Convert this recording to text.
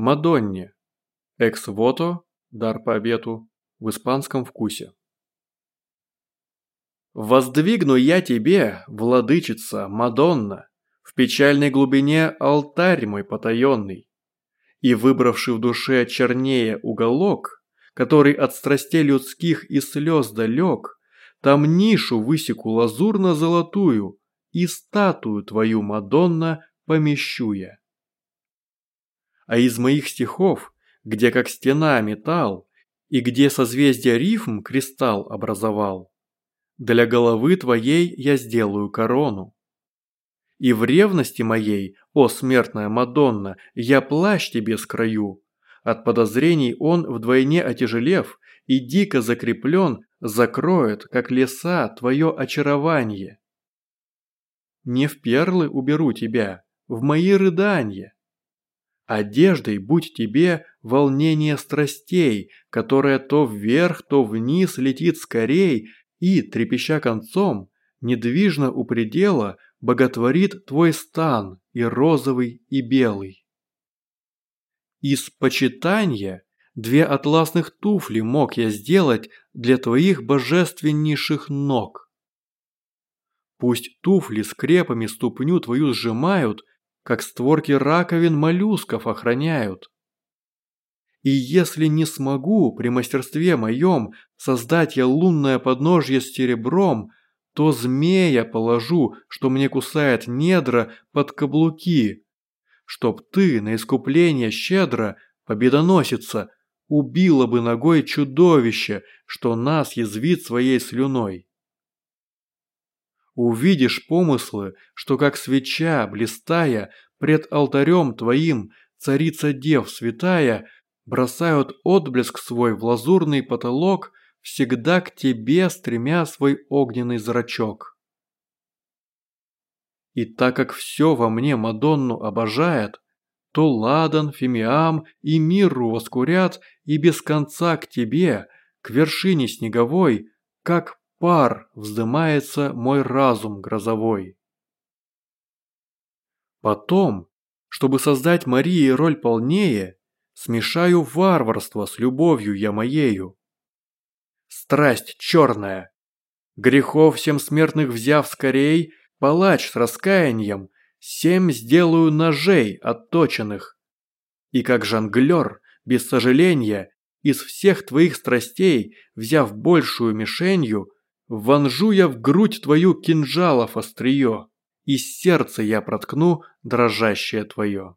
Мадонне. Экс-вото, дар по обету, в испанском вкусе. Воздвигну я тебе, владычица, Мадонна, в печальной глубине алтарь мой потаенный, и выбравший в душе чернее уголок, который от страстей людских и слез далек, там нишу высеку лазурно-золотую и статую твою, Мадонна, помещу я. А из моих стихов, где как стена металл, и где созвездие рифм кристалл образовал, для головы твоей я сделаю корону. И в ревности моей, о смертная Мадонна, я плащ тебе скрою. От подозрений он, вдвойне отяжелев и дико закреплен, закроет, как леса, твое очарование. Не в перлы уберу тебя, в мои рыдания. Одеждой будь тебе волнение страстей, которое то вверх, то вниз летит скорей, и, трепеща концом, недвижно у предела боготворит твой стан и розовый, и белый. Из почитания две атласных туфли мог я сделать для твоих божественнейших ног. Пусть туфли скрепами ступню твою сжимают, как створки раковин моллюсков охраняют. И если не смогу при мастерстве моем создать я лунное подножье с серебром, то змея положу, что мне кусает недра под каблуки, чтоб ты на искупление щедро, победоносица, убила бы ногой чудовище, что нас язвит своей слюной. Увидишь помыслы, что как свеча, блистая, пред алтарем твоим, царица дев святая – бросают отблеск свой в лазурный потолок, всегда к тебе стремя свой огненный зрачок. И так как все во мне Мадонну обожает, то ладан, фимиам и мирру воскурят и без конца к тебе, к вершине снеговой, как пар вздымается мой разум грозовой. Потом, чтобы создать Марии роль полнее, Смешаю варварство с любовью я моею. Страсть черная. Грехов всем смертных взяв скорей, Палач с раскаянием, семь сделаю ножей отточенных. И как жонглер, без сожаления, из всех твоих страстей, взяв большую мишенью, вонжу я в грудь твою кинжалов острие, и сердце я проткну дрожащее твое.